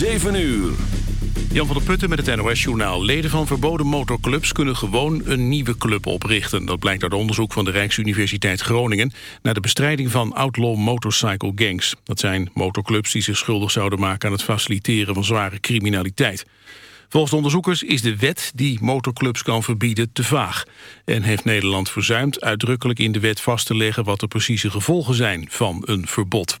7 uur. Jan van der Putten met het NOS-journaal. Leden van verboden motorclubs kunnen gewoon een nieuwe club oprichten. Dat blijkt uit onderzoek van de Rijksuniversiteit Groningen... naar de bestrijding van outlaw motorcycle gangs. Dat zijn motorclubs die zich schuldig zouden maken... aan het faciliteren van zware criminaliteit. Volgens de onderzoekers is de wet die motorclubs kan verbieden te vaag. En heeft Nederland verzuimd uitdrukkelijk in de wet vast te leggen... wat de precieze gevolgen zijn van een verbod.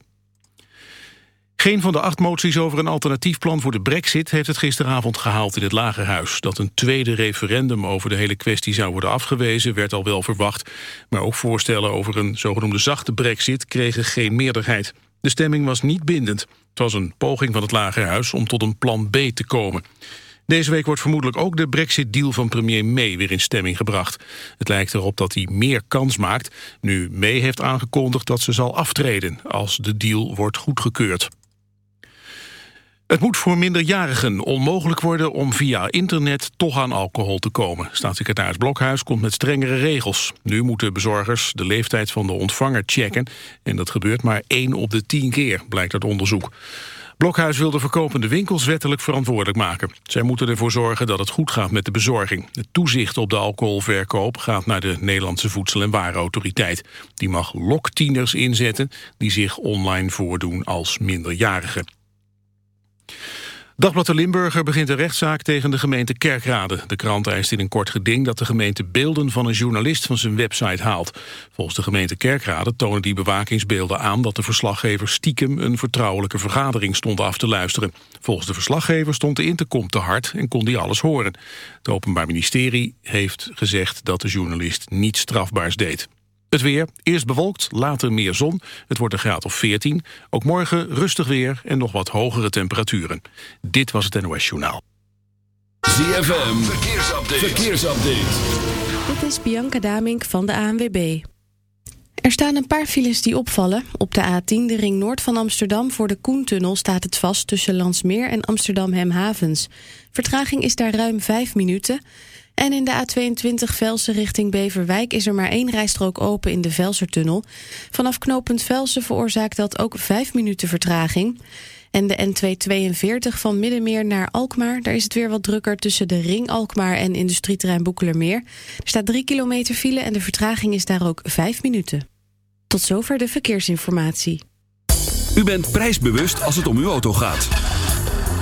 Geen van de acht moties over een alternatief plan voor de brexit... heeft het gisteravond gehaald in het Lagerhuis. Dat een tweede referendum over de hele kwestie zou worden afgewezen... werd al wel verwacht. Maar ook voorstellen over een zogenoemde zachte brexit... kregen geen meerderheid. De stemming was niet bindend. Het was een poging van het Lagerhuis om tot een plan B te komen. Deze week wordt vermoedelijk ook de brexit-deal van premier May weer in stemming gebracht. Het lijkt erop dat hij meer kans maakt, nu May heeft aangekondigd dat ze zal aftreden als de deal wordt goedgekeurd. Het moet voor minderjarigen onmogelijk worden om via internet toch aan alcohol te komen. Staatssecretaris Blokhuis komt met strengere regels. Nu moeten bezorgers de leeftijd van de ontvanger checken. En dat gebeurt maar 1 op de 10 keer, blijkt uit onderzoek. Blokhuis wil de verkopende winkels wettelijk verantwoordelijk maken. Zij moeten ervoor zorgen dat het goed gaat met de bezorging. Het toezicht op de alcoholverkoop gaat naar de Nederlandse Voedsel- en Warenautoriteit. Die mag loktieners inzetten die zich online voordoen als minderjarigen. Dagblad de Limburger begint een rechtszaak tegen de gemeente Kerkrade. De krant eist in een kort geding dat de gemeente beelden van een journalist van zijn website haalt. Volgens de gemeente Kerkrade tonen die bewakingsbeelden aan dat de verslaggever stiekem een vertrouwelijke vergadering stond af te luisteren. Volgens de verslaggever stond de intercom te hard en kon die alles horen. Het Openbaar Ministerie heeft gezegd dat de journalist niets strafbaars deed. Het weer, eerst bewolkt, later meer zon. Het wordt een graad of 14. Ook morgen rustig weer en nog wat hogere temperaturen. Dit was het NOS Journaal. ZFM, verkeersupdate. verkeersupdate. Dit is Bianca Damink van de ANWB. Er staan een paar files die opvallen. Op de A10, de ring noord van Amsterdam... voor de Koentunnel staat het vast tussen Landsmeer en Amsterdam-Hemhavens. Vertraging is daar ruim 5 minuten... En in de A22 Velsen richting Beverwijk is er maar één rijstrook open in de Velsertunnel. Vanaf knooppunt Velsen veroorzaakt dat ook vijf minuten vertraging. En de N242 van Middenmeer naar Alkmaar, daar is het weer wat drukker tussen de Ring Alkmaar en industrieterrein Boekelermeer. Er staat drie kilometer file en de vertraging is daar ook vijf minuten. Tot zover de verkeersinformatie. U bent prijsbewust als het om uw auto gaat.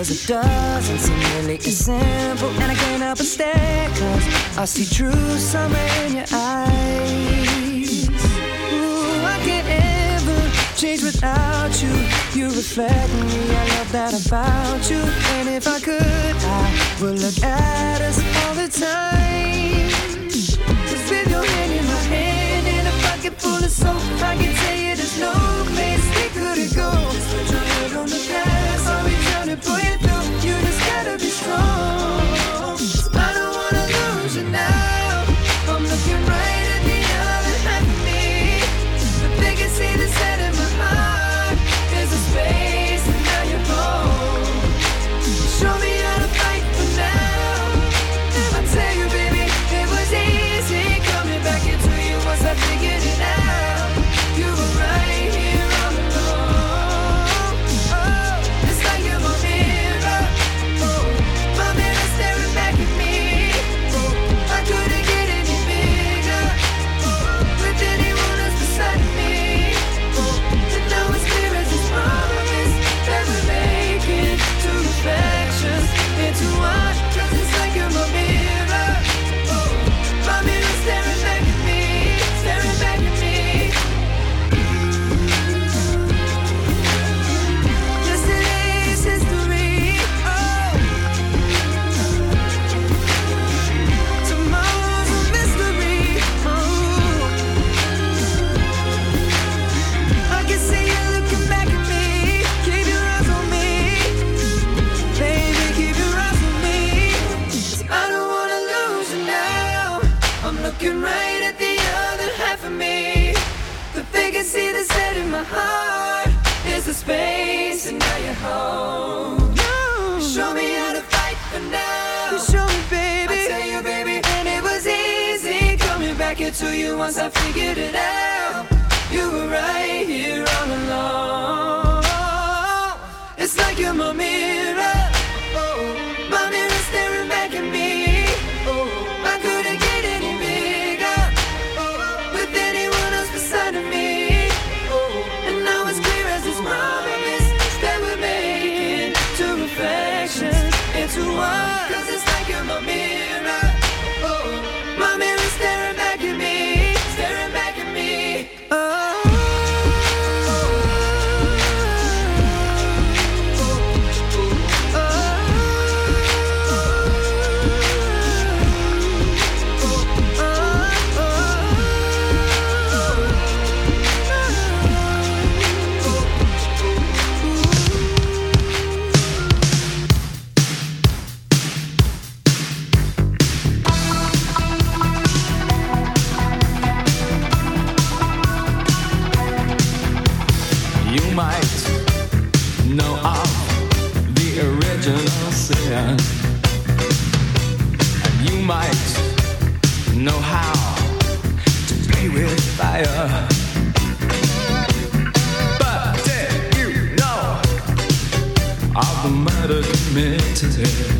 Cause it doesn't seem really as simple And I can't help but stare Cause I see true summer in your eyes. Ooh, I can't ever change without you. You reflect me, I love that about you. And if I could, I would look at us all the time. Cause with your hand in my hand And a pocket full of soap I can tell you there's no place we couldn't go. Just put your head on the past for. Fire. But did you know of the murder committed?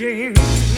waiting.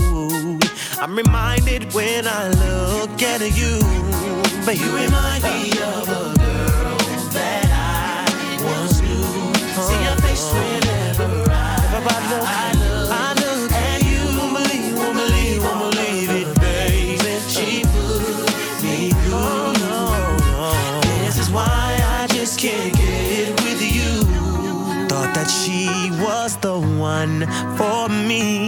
I'm reminded when I look at you, but you remind me of a girl that I once knew. See your face whenever I, look, I look at you. Won't believe, it, baby. She put me through. This is why I just can't get with you. Thought that she was the one for me.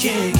can't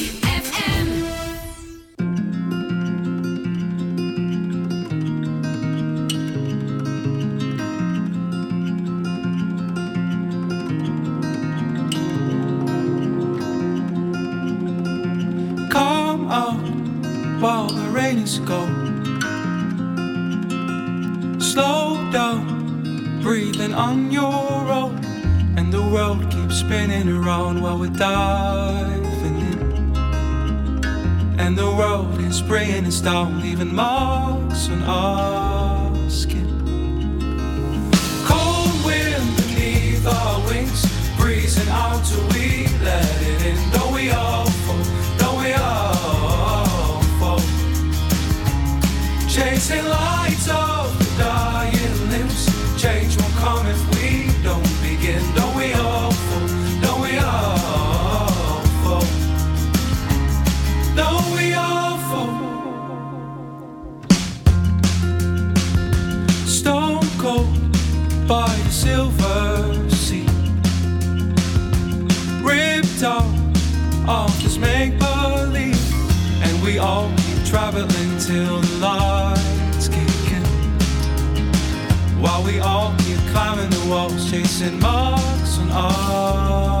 walls, chasing marks on our